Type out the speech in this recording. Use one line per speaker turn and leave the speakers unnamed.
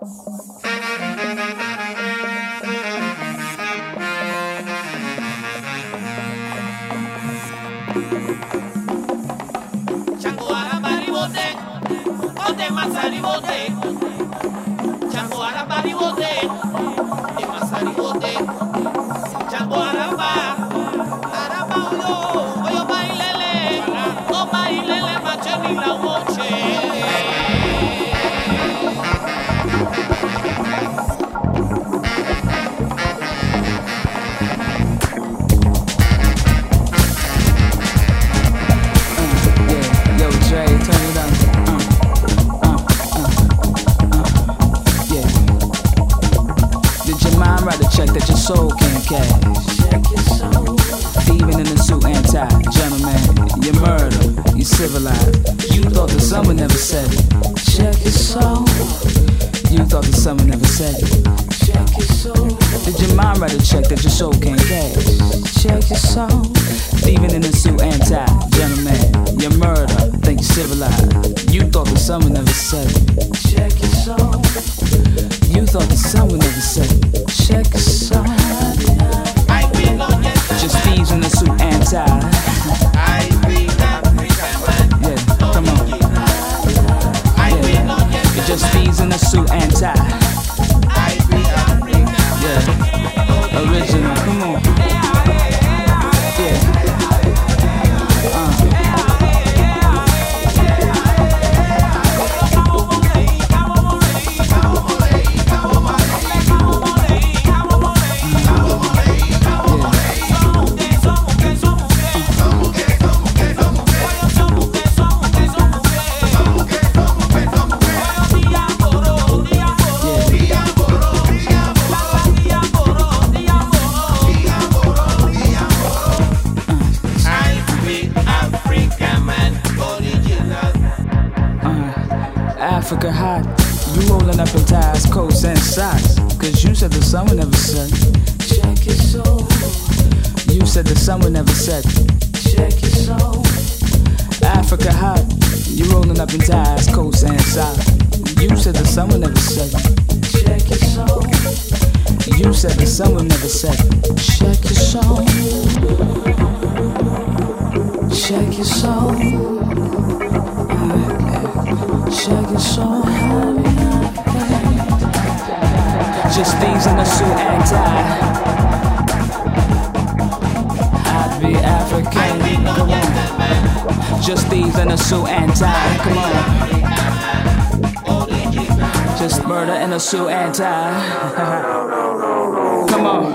Chango a la paribote, chango a paribote.
Civilized, You thought the summer never said it. Check your soul. You thought the summer never said it. Check your soul. Did your mind write a check that your soul can't cash? Check your soul. Thieving in a suit anti, gentleman. Your murder, think you civilized. You thought the summer never said it. Check your soul. You thought the summer never said it. Africa hot. You rolling up in ties, coats, and socks. Cause you said the sun would never set. Check your soul. You said the sun would never set. Check your soul. Africa hot. You rolling up in ties, coats, and socks. You said the sun would never set. Check your soul. You said the sun would never set. Check your soul. Shake your soul. Shake your soul, honey. Just thieves in a suit and tie. I be African. Come on. Just thieves in a suit and tie. Just murder in a suit and tie. Come on.